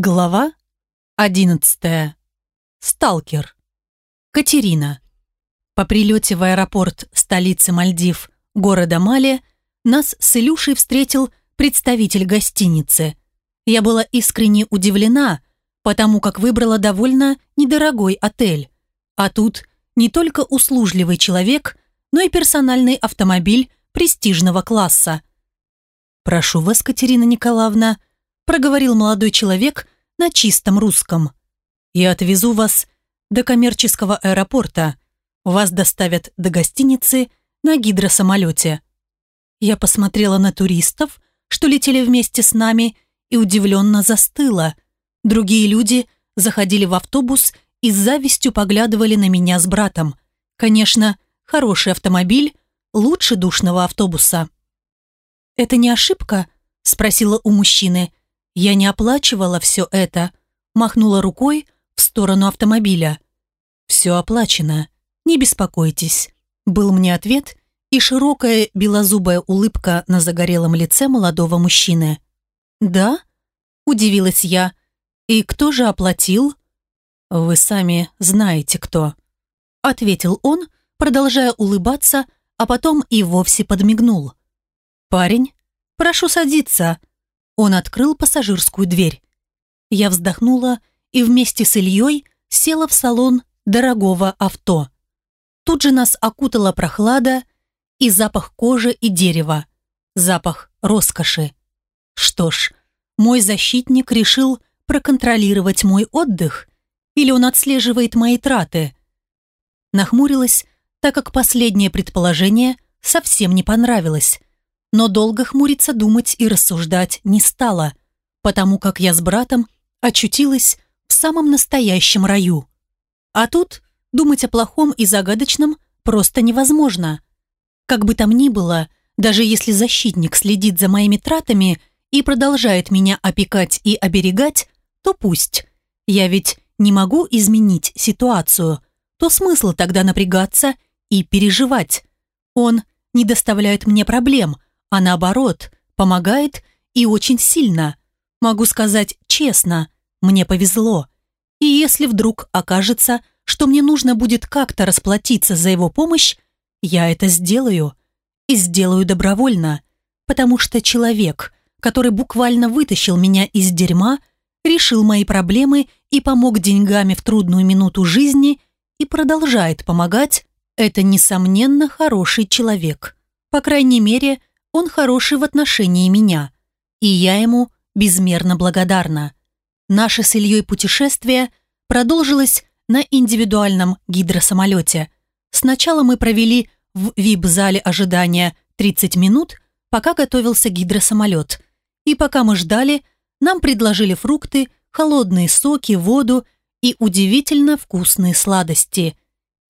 Глава 11. Сталкер. Катерина. По прилете в аэропорт столицы Мальдив, города Мале, нас с Илюшей встретил представитель гостиницы. Я была искренне удивлена, потому как выбрала довольно недорогой отель. А тут не только услужливый человек, но и персональный автомобиль престижного класса. «Прошу вас, Катерина Николаевна», проговорил молодой человек на чистом русском. «Я отвезу вас до коммерческого аэропорта. Вас доставят до гостиницы на гидросамолете». Я посмотрела на туристов, что летели вместе с нами, и удивленно застыла. Другие люди заходили в автобус и с завистью поглядывали на меня с братом. Конечно, хороший автомобиль лучше душного автобуса. «Это не ошибка?» – спросила у мужчины. Я не оплачивала все это, махнула рукой в сторону автомобиля. «Все оплачено, не беспокойтесь», был мне ответ и широкая белозубая улыбка на загорелом лице молодого мужчины. «Да?» – удивилась я. «И кто же оплатил?» «Вы сами знаете, кто», – ответил он, продолжая улыбаться, а потом и вовсе подмигнул. «Парень, прошу садиться», он открыл пассажирскую дверь. Я вздохнула и вместе с Ильей села в салон дорогого авто. Тут же нас окутала прохлада и запах кожи и дерева, запах роскоши. Что ж, мой защитник решил проконтролировать мой отдых или он отслеживает мои траты? Нахмурилась, так как последнее предположение совсем не понравилось но долго хмуриться, думать и рассуждать не стала, потому как я с братом очутилась в самом настоящем раю. А тут думать о плохом и загадочном просто невозможно. Как бы там ни было, даже если защитник следит за моими тратами и продолжает меня опекать и оберегать, то пусть. Я ведь не могу изменить ситуацию, то смысл тогда напрягаться и переживать. Он не доставляет мне проблем – а наоборот, помогает и очень сильно. Могу сказать честно, мне повезло. И если вдруг окажется, что мне нужно будет как-то расплатиться за его помощь, я это сделаю. И сделаю добровольно, потому что человек, который буквально вытащил меня из дерьма, решил мои проблемы и помог деньгами в трудную минуту жизни и продолжает помогать, это, несомненно, хороший человек. По крайней мере, он хороший в отношении меня, и я ему безмерно благодарна. Наше с Ильей путешествие продолжилось на индивидуальном гидросамолете. Сначала мы провели в вип-зале ожидания 30 минут, пока готовился гидросамолет. И пока мы ждали, нам предложили фрукты, холодные соки, воду и удивительно вкусные сладости.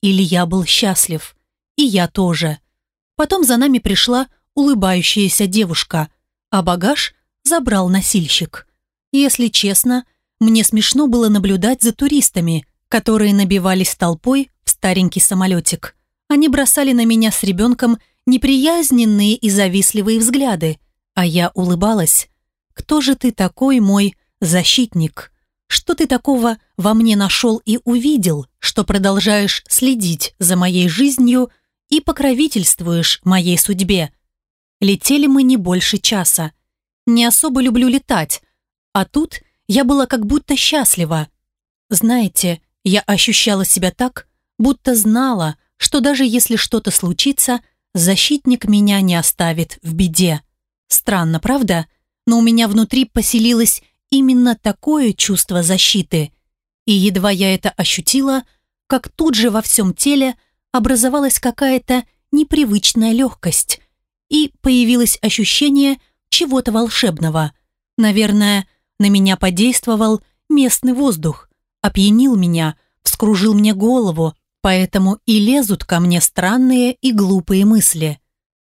Илья был счастлив. И я тоже. Потом за нами пришла улыбающаяся девушка, а багаж забрал носильщик. Если честно, мне смешно было наблюдать за туристами, которые набивались толпой в старенький самолетик. Они бросали на меня с ребенком неприязненные и завистливые взгляды, а я улыбалась. «Кто же ты такой, мой защитник? Что ты такого во мне нашел и увидел, что продолжаешь следить за моей жизнью и покровительствуешь моей судьбе?» Летели мы не больше часа. Не особо люблю летать, а тут я была как будто счастлива. Знаете, я ощущала себя так, будто знала, что даже если что-то случится, защитник меня не оставит в беде. Странно, правда? Но у меня внутри поселилось именно такое чувство защиты. И едва я это ощутила, как тут же во всем теле образовалась какая-то непривычная легкость, и появилось ощущение чего-то волшебного. Наверное, на меня подействовал местный воздух, опьянил меня, вскружил мне голову, поэтому и лезут ко мне странные и глупые мысли.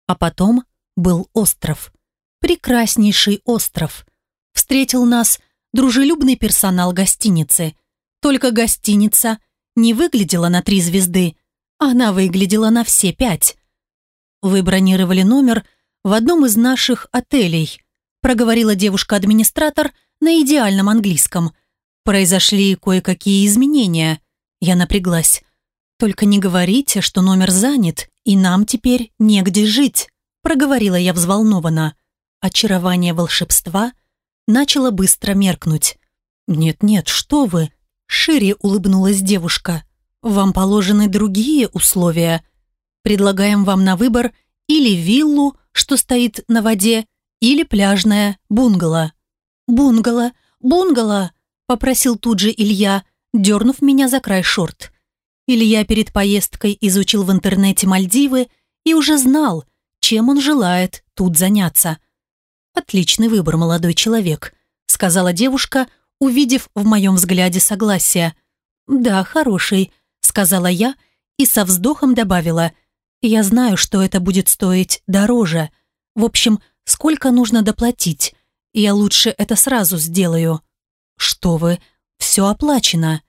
А потом был остров. Прекраснейший остров. Встретил нас дружелюбный персонал гостиницы. Только гостиница не выглядела на три звезды, она выглядела на все пять. «Вы бронировали номер в одном из наших отелей», проговорила девушка-администратор, на идеальном английском. Произошли кое-какие изменения. Я напряглась. «Только не говорите, что номер занят, и нам теперь негде жить», проговорила я взволнованно. Очарование волшебства начало быстро меркнуть. «Нет-нет, что вы!» Шире улыбнулась девушка. «Вам положены другие условия. Предлагаем вам на выбор или виллу, что стоит на воде, или пляжное бунгало». «Бунгало! Бунгало!» попросил тут же Илья, дернув меня за край шорт. Илья перед поездкой изучил в интернете Мальдивы и уже знал, чем он желает тут заняться. «Отличный выбор, молодой человек», — сказала девушка, увидев в моем взгляде согласие. «Да, хороший», — сказала я и со вздохом добавила. «Я знаю, что это будет стоить дороже. В общем, сколько нужно доплатить. Я лучше это сразу сделаю». «Что вы? Все оплачено».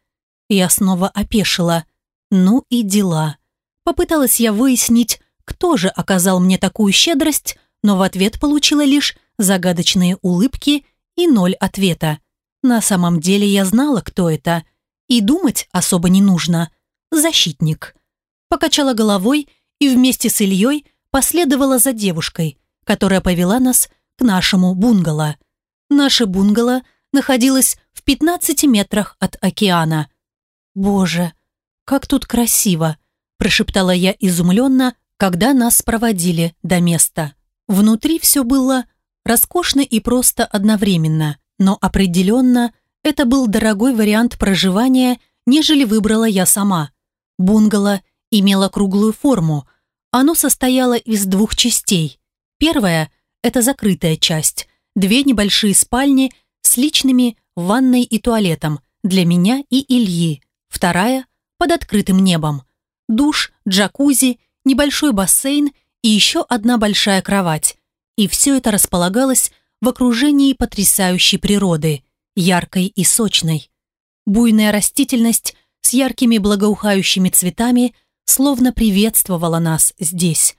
Я снова опешила. Ну и дела. Попыталась я выяснить, кто же оказал мне такую щедрость, но в ответ получила лишь загадочные улыбки и ноль ответа. На самом деле я знала, кто это. И думать особо не нужно. Защитник. Покачала головой и вместе с Ильей последовала за девушкой, которая повела нас к нашему бунгало. Наше бунгало находилось в 15 метрах от океана. Боже, как тут красиво!» прошептала я изумленно, когда нас проводили до места. Внутри все было роскошно и просто одновременно, но определенно это был дорогой вариант проживания, нежели выбрала я сама. Бунгало имело круглую форму. Оно состояло из двух частей. Первая – это закрытая часть, две небольшие спальни с личными ванной и туалетом для меня и Ильи. Вторая – под открытым небом. Душ, джакузи, небольшой бассейн и еще одна большая кровать. И все это располагалось в окружении потрясающей природы, яркой и сочной. Буйная растительность с яркими благоухающими цветами словно приветствовала нас здесь.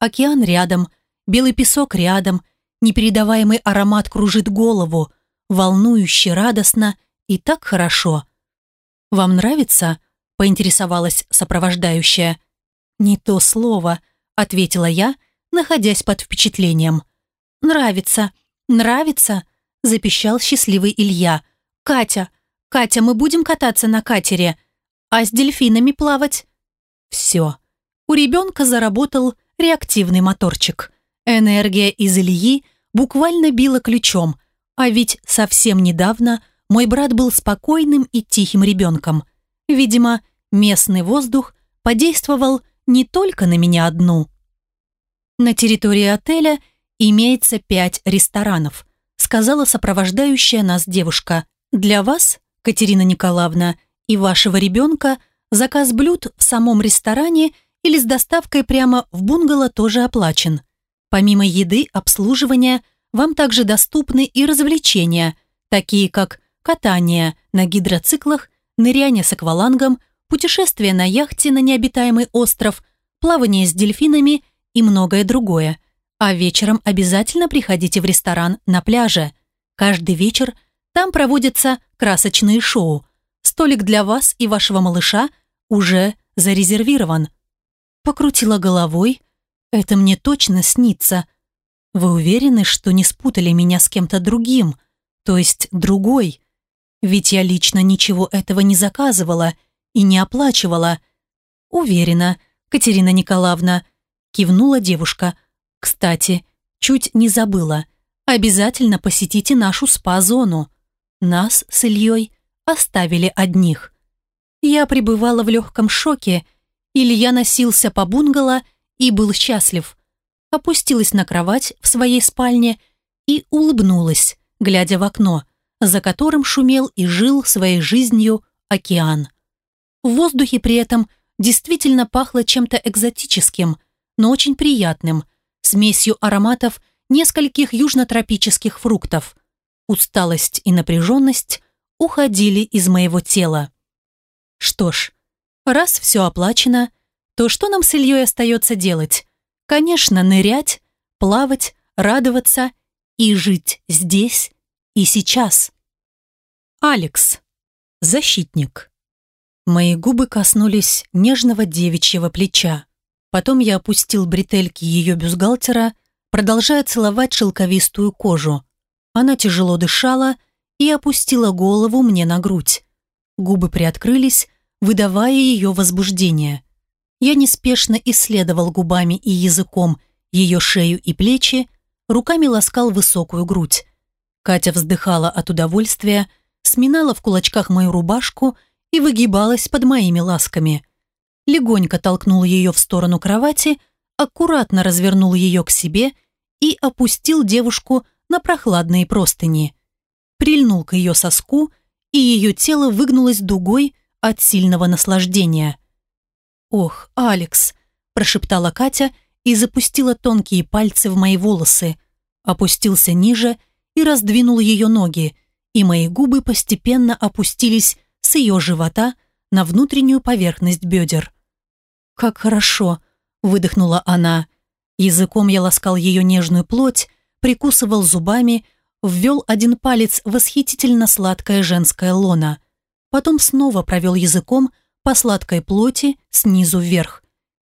Океан рядом, белый песок рядом, непередаваемый аромат кружит голову, волнующе радостно и так хорошо. «Вам нравится?» поинтересовалась сопровождающая. «Не то слово», — ответила я, находясь под впечатлением. «Нравится, нравится», — запищал счастливый Илья. «Катя, Катя, мы будем кататься на катере, а с дельфинами плавать?» Все. У ребенка заработал реактивный моторчик. Энергия из Ильи буквально била ключом, а ведь совсем недавно мой брат был спокойным и тихим ребенком. Видимо, местный воздух подействовал не только на меня одну. На территории отеля имеется пять ресторанов, сказала сопровождающая нас девушка. Для вас, Катерина Николаевна, и вашего ребенка заказ блюд в самом ресторане или с доставкой прямо в бунгало тоже оплачен. Помимо еды, обслуживания, вам также доступны и развлечения, такие как катание на гидроциклах, ныряние с аквалангом, путешествие на яхте на необитаемый остров, плавание с дельфинами и многое другое. А вечером обязательно приходите в ресторан на пляже. Каждый вечер там проводятся красочные шоу. Столик для вас и вашего малыша уже зарезервирован. Покрутила головой. Это мне точно снится. Вы уверены, что не спутали меня с кем-то другим? То есть другой? Ведь я лично ничего этого не заказывала – и не оплачивала. Уверена, Катерина Николаевна, кивнула девушка. Кстати, чуть не забыла. Обязательно посетите нашу спа-зону. Нас с Ильей оставили одних. Я пребывала в легком шоке. Илья носился по бунгало и был счастлив. Опустилась на кровать в своей спальне и улыбнулась, глядя в окно, за которым шумел и жил своей жизнью океан. В воздухе при этом действительно пахло чем-то экзотическим, но очень приятным, смесью ароматов нескольких южнотропических фруктов. Усталость и напряженность уходили из моего тела. Что ж, раз все оплачено, то что нам с Ильей остается делать? Конечно, нырять, плавать, радоваться и жить здесь И сейчас. Алекс. Защитник. Мои губы коснулись нежного девичьего плеча. Потом я опустил бретельки ее бюстгальтера, продолжая целовать шелковистую кожу. Она тяжело дышала и опустила голову мне на грудь. Губы приоткрылись, выдавая ее возбуждение. Я неспешно исследовал губами и языком ее шею и плечи, руками ласкал высокую грудь. Катя вздыхала от удовольствия, сминала в кулачках мою рубашку и выгибалась под моими ласками. Легонько толкнул ее в сторону кровати, аккуратно развернул ее к себе и опустил девушку на прохладные простыни. Прильнул к ее соску, и ее тело выгнулось дугой от сильного наслаждения. «Ох, Алекс!» – прошептала Катя и запустила тонкие пальцы в мои волосы, опустился ниже и раздвинул ее ноги, и мои губы постепенно опустились с ее живота на внутреннюю поверхность бедер. «Как хорошо!» – выдохнула она. Языком я ласкал ее нежную плоть, прикусывал зубами, ввел один палец восхитительно сладкое женское лоно. Потом снова провел языком по сладкой плоти снизу вверх.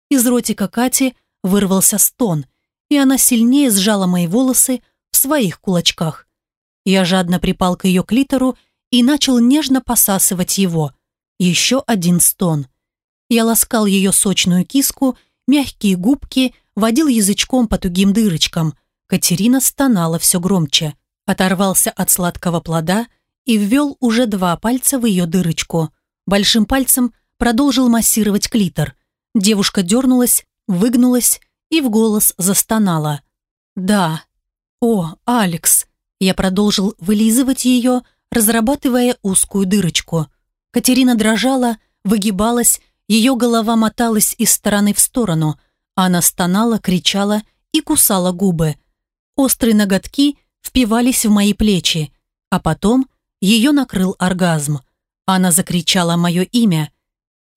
Из ротика Кати вырвался стон, и она сильнее сжала мои волосы в своих кулачках. Я жадно припал к ее клитору и начал нежно посасывать его. Еще один стон. Я ласкал ее сочную киску, мягкие губки, водил язычком по тугим дырочкам. Катерина стонала все громче. Оторвался от сладкого плода и ввел уже два пальца в ее дырочку. Большим пальцем продолжил массировать клитор. Девушка дернулась, выгнулась и в голос застонала. «Да. О, Алекс!» Я продолжил вылизывать ее, разрабатывая узкую дырочку. Катерина дрожала, выгибалась, ее голова моталась из стороны в сторону. Она стонала, кричала и кусала губы. Острые ноготки впивались в мои плечи, а потом ее накрыл оргазм. Она закричала мое имя.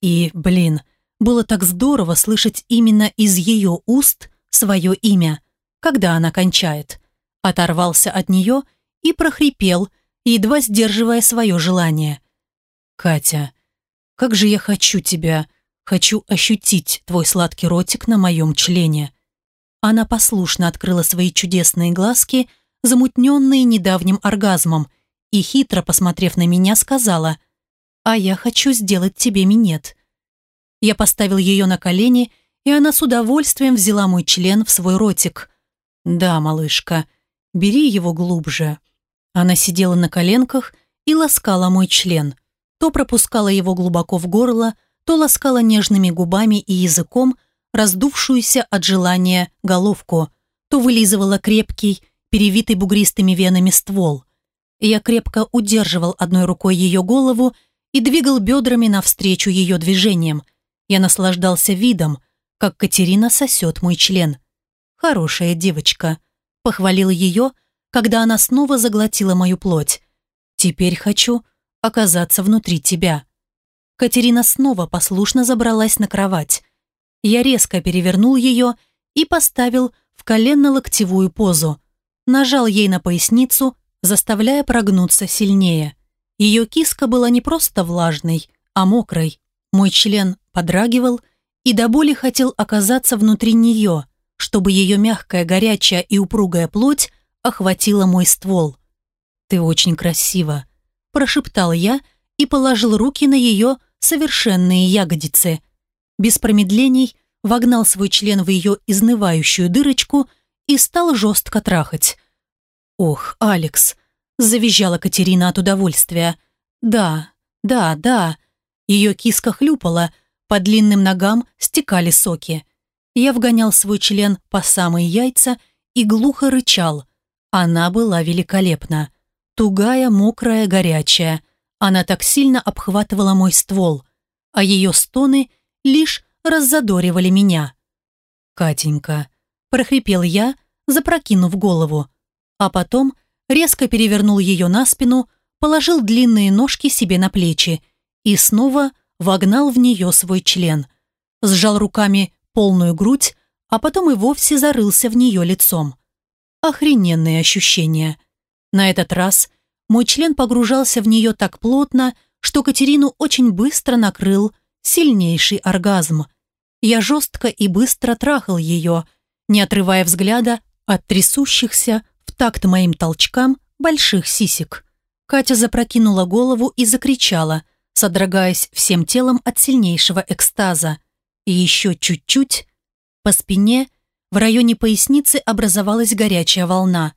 И, блин, было так здорово слышать именно из ее уст свое имя, когда она кончает. Оторвался от нее и прохрипел, едва сдерживая свое желание. «Катя, как же я хочу тебя, хочу ощутить твой сладкий ротик на моем члене». Она послушно открыла свои чудесные глазки, замутненные недавним оргазмом, и, хитро посмотрев на меня, сказала, «А я хочу сделать тебе минет». Я поставил ее на колени, и она с удовольствием взяла мой член в свой ротик. «Да, малышка, бери его глубже». Она сидела на коленках и ласкала мой член. То пропускала его глубоко в горло, то ласкала нежными губами и языком раздувшуюся от желания головку, то вылизывала крепкий, перевитый бугристыми венами ствол. Я крепко удерживал одной рукой ее голову и двигал бедрами навстречу ее движениям, я наслаждался видом, как Катерина сосет мой член. «Хорошая девочка», — похвалил ее, когда она снова заглотила мою плоть. «Теперь хочу оказаться внутри тебя». Катерина снова послушно забралась на кровать. Я резко перевернул ее и поставил в коленно-локтевую позу. Нажал ей на поясницу, заставляя прогнуться сильнее. Ее киска была не просто влажной, а мокрой. Мой член подрагивал и до боли хотел оказаться внутри нее, чтобы ее мягкая, горячая и упругая плоть охватила мой ствол. «Ты очень красива», – прошептал я и положил руки на ее совершенные ягодицы. Без промедлений вогнал свой член в ее изнывающую дырочку и стал жестко трахать. «Ох, Алекс!» – завизжала Катерина от удовольствия. «Да, да, да». Ее киска хлюпала – по длинным ногам стекали соки. Я вгонял свой член по самые яйца и глухо рычал. Она была великолепна. Тугая, мокрая, горячая. Она так сильно обхватывала мой ствол, а ее стоны лишь раззадоривали меня. «Катенька», – прохрипел я, запрокинув голову, а потом резко перевернул ее на спину, положил длинные ножки себе на плечи и снова – вогнал в нее свой член, сжал руками полную грудь, а потом и вовсе зарылся в нее лицом. Охрененные ощущения. На этот раз Мой член погружался в нее так плотно, что Катерину очень быстро накрыл сильнейший оргазм. Я жестко и быстро трахал ее, не отрывая взгляда от трясущихся в такт моим толчкам больших сисек. Катя запрокинула голову и закричала, содрогаясь всем телом от сильнейшего экстаза. И еще чуть-чуть по спине в районе поясницы образовалась горячая волна.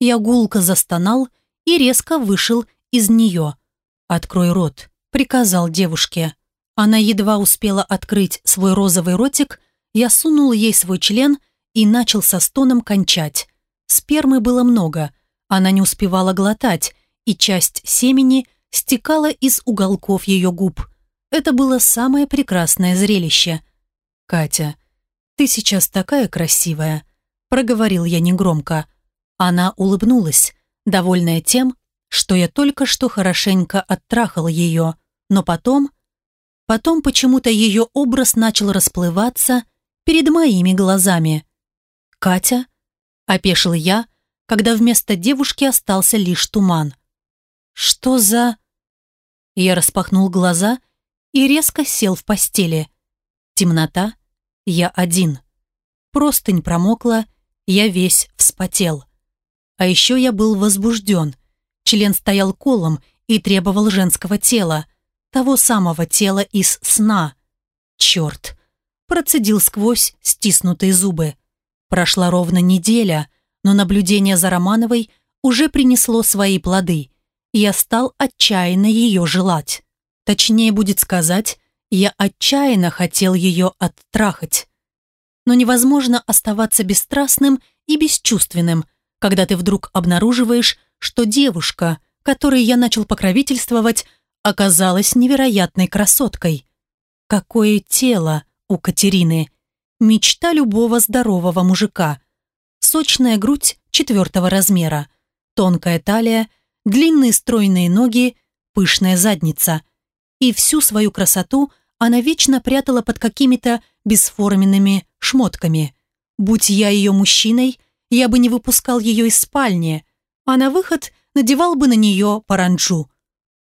Я гулко застонал и резко вышел из нее. «Открой рот», — приказал девушке. Она едва успела открыть свой розовый ротик, я сунул ей свой член и начал со стоном кончать. Спермы было много, она не успевала глотать, и часть семени стекала из уголков ее губ. Это было самое прекрасное зрелище. «Катя, ты сейчас такая красивая», — проговорил я негромко. Она улыбнулась, довольная тем, что я только что хорошенько оттрахал ее, но потом... Потом почему-то ее образ начал расплываться перед моими глазами. «Катя?» — опешил я, когда вместо девушки остался лишь туман. «Что за...» Я распахнул глаза и резко сел в постели. Темнота, я один. Простынь промокла, я весь вспотел. А еще я был возбужден. Член стоял колом и требовал женского тела, того самого тела из сна. Черт! Процедил сквозь стиснутые зубы. Прошла ровно неделя, но наблюдение за Романовой уже принесло свои плоды. И я стал отчаянно ее желать. Точнее будет сказать, я отчаянно хотел ее оттрахать. Но невозможно оставаться бесстрастным и бесчувственным, когда ты вдруг обнаруживаешь, что девушка, которой я начал покровительствовать, оказалась невероятной красоткой. Какое тело у Катерины! Мечта любого здорового мужика. Сочная грудь четвертого размера, тонкая талия, длинные стройные ноги, пышная задница. И всю свою красоту она вечно прятала под какими-то бесформенными шмотками. Будь я ее мужчиной, я бы не выпускал ее из спальни, а на выход надевал бы на нее паранджу.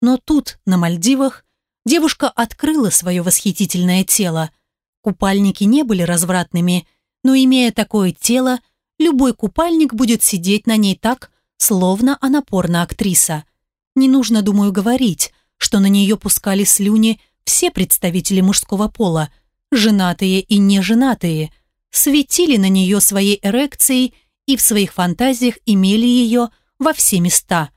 Но тут, на Мальдивах, девушка открыла свое восхитительное тело. Купальники не были развратными, но имея такое тело, любой купальник будет сидеть на ней так, словно она порно-актриса. Не нужно, думаю, говорить, что на нее пускали слюни все представители мужского пола, женатые и неженатые, светили на нее своей эрекцией и в своих фантазиях имели ее во все места.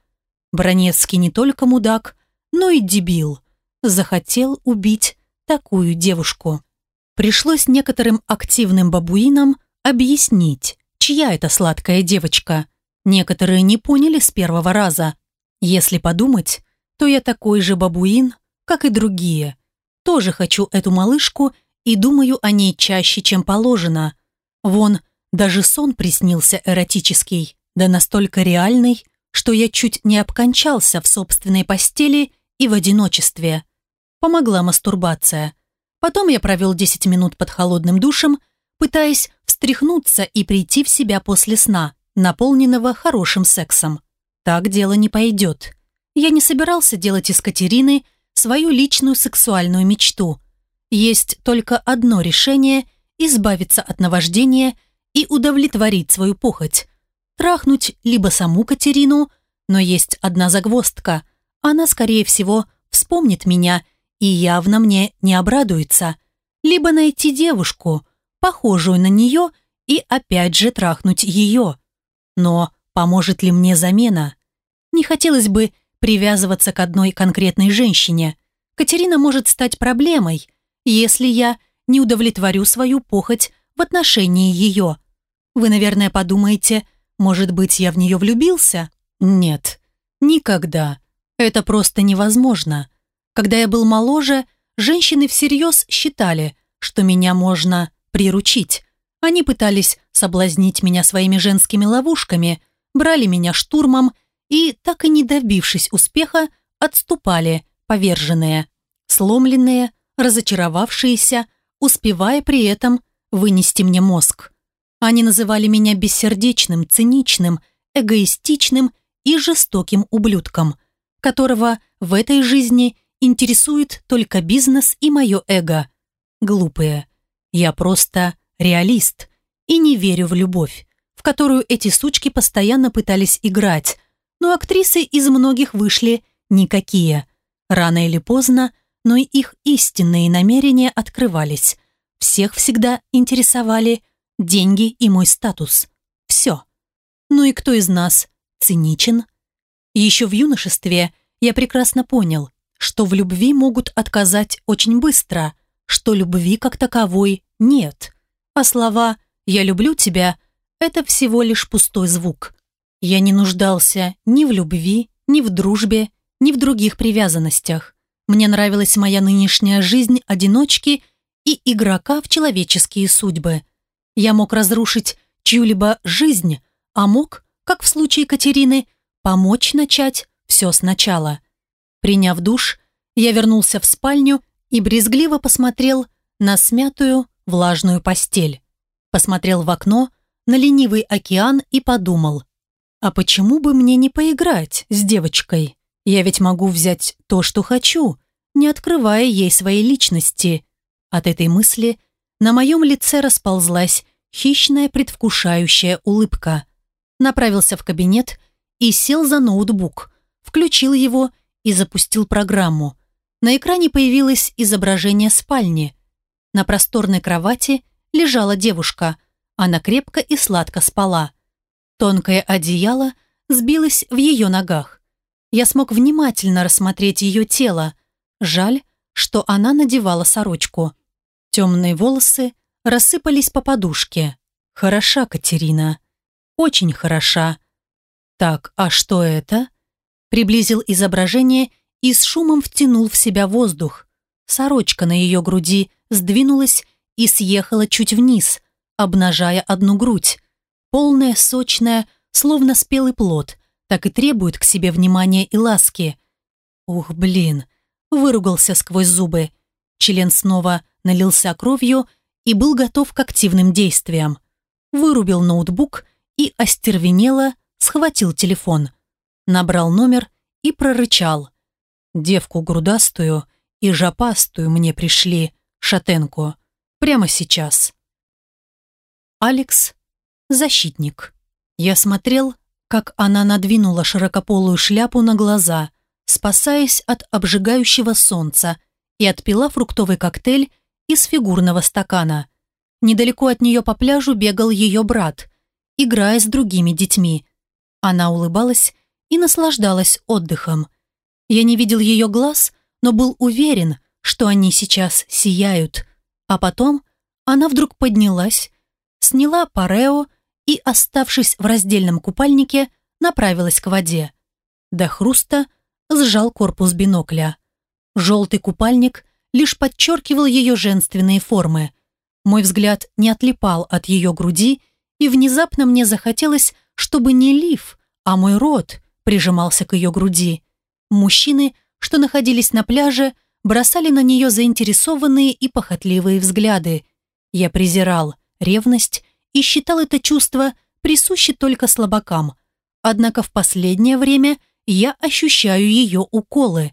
Бронецкий не только мудак, но и дебил. Захотел убить такую девушку. Пришлось некоторым активным бабуинам объяснить, чья это сладкая девочка. Некоторые не поняли с первого раза. Если подумать, то я такой же бабуин, как и другие. Тоже хочу эту малышку и думаю о ней чаще, чем положено. Вон, даже сон приснился эротический, да настолько реальный, что я чуть не обкончался в собственной постели и в одиночестве. Помогла мастурбация. Потом я провел 10 минут под холодным душем, пытаясь встряхнуться и прийти в себя после сна, наполненного хорошим сексом. Так дело не пойдет. Я не собирался делать из Катерины свою личную сексуальную мечту. Есть только одно решение – избавиться от наваждения и удовлетворить свою похоть. Трахнуть либо саму Катерину, но есть одна загвоздка. Она, скорее всего, вспомнит меня и явно мне не обрадуется. Либо найти девушку, похожую на нее, и опять же трахнуть ее. Но поможет ли мне замена? Не хотелось бы привязываться к одной конкретной женщине. Катерина может стать проблемой, если я не удовлетворю свою похоть в отношении ее. Вы, наверное, подумаете, может быть, я в нее влюбился? Нет, никогда. Это просто невозможно. Когда я был моложе, женщины всерьез считали, что меня можно приручить. Они пытались соблазнить меня своими женскими ловушками, брали меня штурмом и, так и не добившись успеха, отступали, поверженные, сломленные, разочаровавшиеся, успевая при этом вынести мне мозг. Они называли меня бессердечным, циничным, эгоистичным и жестоким ублюдком, которого в этой жизни интересует только бизнес и мое эго. Глупые. Я просто реалист и не верю в любовь, в которую эти сучки постоянно пытались играть, но актрисы из многих вышли никакие. Рано или поздно, но и их истинные намерения открывались. Всех всегда интересовали деньги и мой статус. Все. Ну и кто из нас циничен? Еще в юношестве я прекрасно понял, что в любви могут отказать очень быстро, что любви как таковой нет. А слова «я люблю тебя» — это всего лишь пустой звук. Я не нуждался ни в любви, ни в дружбе, ни в других привязанностях. Мне нравилась моя нынешняя жизнь одиночки и игрока в человеческие судьбы. Я мог разрушить чью-либо жизнь, а мог, как в случае Катерины, помочь начать все сначала. Приняв душ, я вернулся в спальню и брезгливо посмотрел на смятую, влажную постель. Посмотрел в окно, на ленивый океан и подумал, а почему бы мне не поиграть с девочкой? Я ведь могу взять то, что хочу, не открывая ей своей личности. От этой мысли на моем лице расползлась хищная предвкушающая улыбка. Направился в кабинет и сел за ноутбук, включил его и запустил программу. На экране появилось изображение спальни. На просторной кровати лежала девушка. Она крепко и сладко спала. Тонкое одеяло сбилось в ее ногах. Я смог внимательно рассмотреть ее тело. Жаль, что она надевала сорочку. Темные волосы рассыпались по подушке. Хороша Катерина. Очень хороша. Так, а что это? Приблизил изображение и с шумом втянул в себя воздух. Сорочка на ее груди сдвинулась и съехала чуть вниз, обнажая одну грудь. Полная, сочная, словно спелый плод, так и требует к себе внимания и ласки. Ух, блин, выругался сквозь зубы. Член снова налился кровью и был готов к активным действиям. Вырубил ноутбук и остервенело схватил телефон. Набрал номер и прорычал. Девку грудастую и жопастую мне пришли, шатенку, прямо сейчас. Алекс – защитник. Я смотрел, как она надвинула широкополую шляпу на глаза, спасаясь от обжигающего солнца, и отпила фруктовый коктейль из фигурного стакана. Недалеко от нее по пляжу бегал ее брат, играя с другими детьми. Она улыбалась и наслаждалась отдыхом. Я не видел ее глаз, но был уверен, что они сейчас сияют. А потом она вдруг поднялась, сняла парео и, оставшись в раздельном купальнике, направилась к воде. До хруста сжал корпус бинокля. Желтый купальник лишь подчеркивал ее женственные формы. Мой взгляд не отлипал от ее груди, и внезапно мне захотелось, чтобы не лиф, а мой рот прижимался к ее груди. Мужчины, что находились на пляже, бросали на нее заинтересованные и похотливые взгляды. Я презирал ревность и считал это чувство присуще только слабакам. Однако в последнее время я ощущаю ее уколы.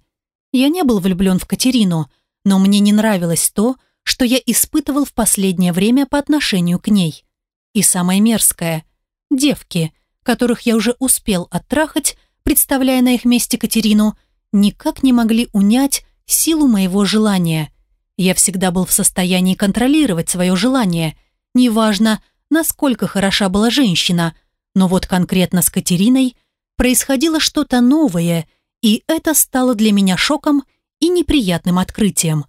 Я не был влюблен в Катерину, но мне не нравилось то, что я испытывал в последнее время по отношению к ней. И самое мерзкое – девки, которых я уже успел оттрахать, представляя на их месте Катерину, никак не могли унять силу моего желания. Я всегда был в состоянии контролировать свое желание, неважно, насколько хороша была женщина, но вот конкретно с Катериной происходило что-то новое, и это стало для меня шоком – и неприятным открытием.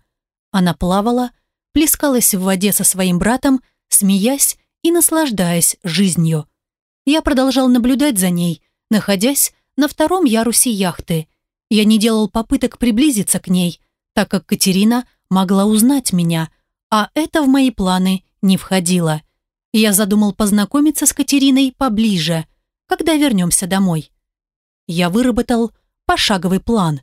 Она плавала, плескалась в воде со своим братом, смеясь и наслаждаясь жизнью. Я продолжал наблюдать за ней, находясь на втором ярусе яхты. Я не делал попыток приблизиться к ней, так как Катерина могла узнать меня, а это в мои планы не входило. Я задумал познакомиться с Катериной поближе, когда вернемся домой. Я выработал пошаговый план,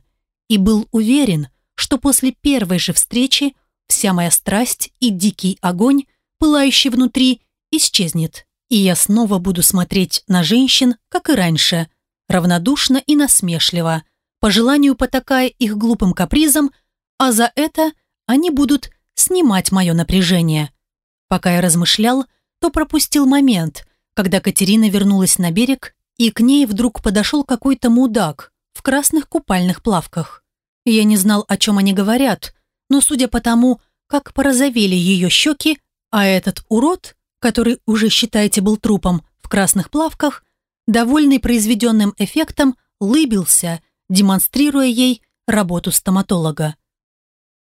и был уверен, что после первой же встречи вся моя страсть и дикий огонь, пылающий внутри, исчезнет, и я снова буду смотреть на женщин, как и раньше, равнодушно и насмешливо, по желанию потакая их глупым капризом, а за это они будут снимать мое напряжение. Пока я размышлял, то пропустил момент, когда Катерина вернулась на берег, и к ней вдруг подошел какой-то мудак в красных купальных плавках. Я не знал, о чем они говорят, но судя по тому, как порозовели ее щеки, а этот урод, который уже, считаете, был трупом в красных плавках, довольный произведенным эффектом, лыбился, демонстрируя ей работу стоматолога.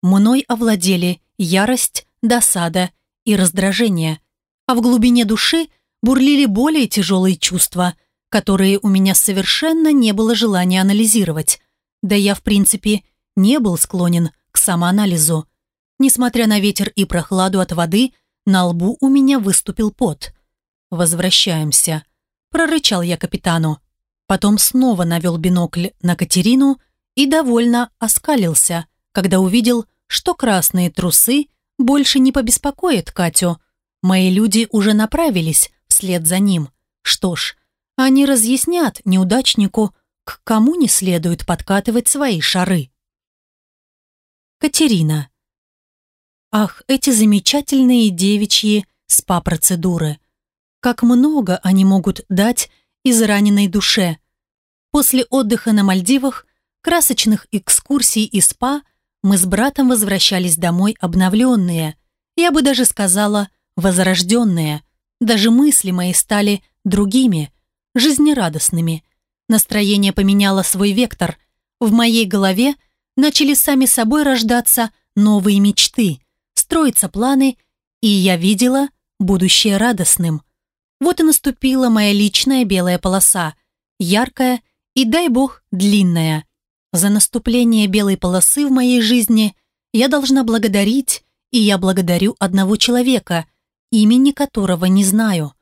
Мной овладели ярость, досада и раздражение, а в глубине души бурлили более тяжелые чувства, которые у меня совершенно не было желания анализировать. Да я, в принципе, не был склонен к самоанализу. Несмотря на ветер и прохладу от воды, на лбу у меня выступил пот. «Возвращаемся», – прорычал я капитану. Потом снова навел бинокль на Катерину и довольно оскалился, когда увидел, что красные трусы больше не побеспокоят Катю. Мои люди уже направились вслед за ним. Что ж, они разъяснят неудачнику, к кому не следует подкатывать свои шары. Катерина. Ах, эти замечательные девичьи спа-процедуры. Как много они могут дать израненной душе. После отдыха на Мальдивах, красочных экскурсий и спа – мы с братом возвращались домой обновленные, я бы даже сказала, возрожденные. Даже мысли мои стали другими, жизнерадостными. Настроение поменяло свой вектор. В моей голове начали сами собой рождаться новые мечты, строиться планы, и я видела будущее радостным. Вот и наступила моя личная белая полоса, яркая и, дай бог, длинная – за наступление белой полосы в моей жизни я должна благодарить, и я благодарю одного человека, имени которого не знаю,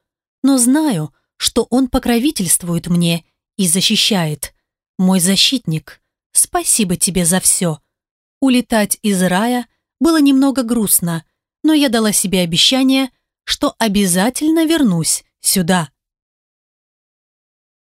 но знаю, что он покровительствует мне и защищает. Мой защитник, спасибо тебе за все. Улетать из рая было немного грустно, но я дала себе обещание, что обязательно вернусь сюда.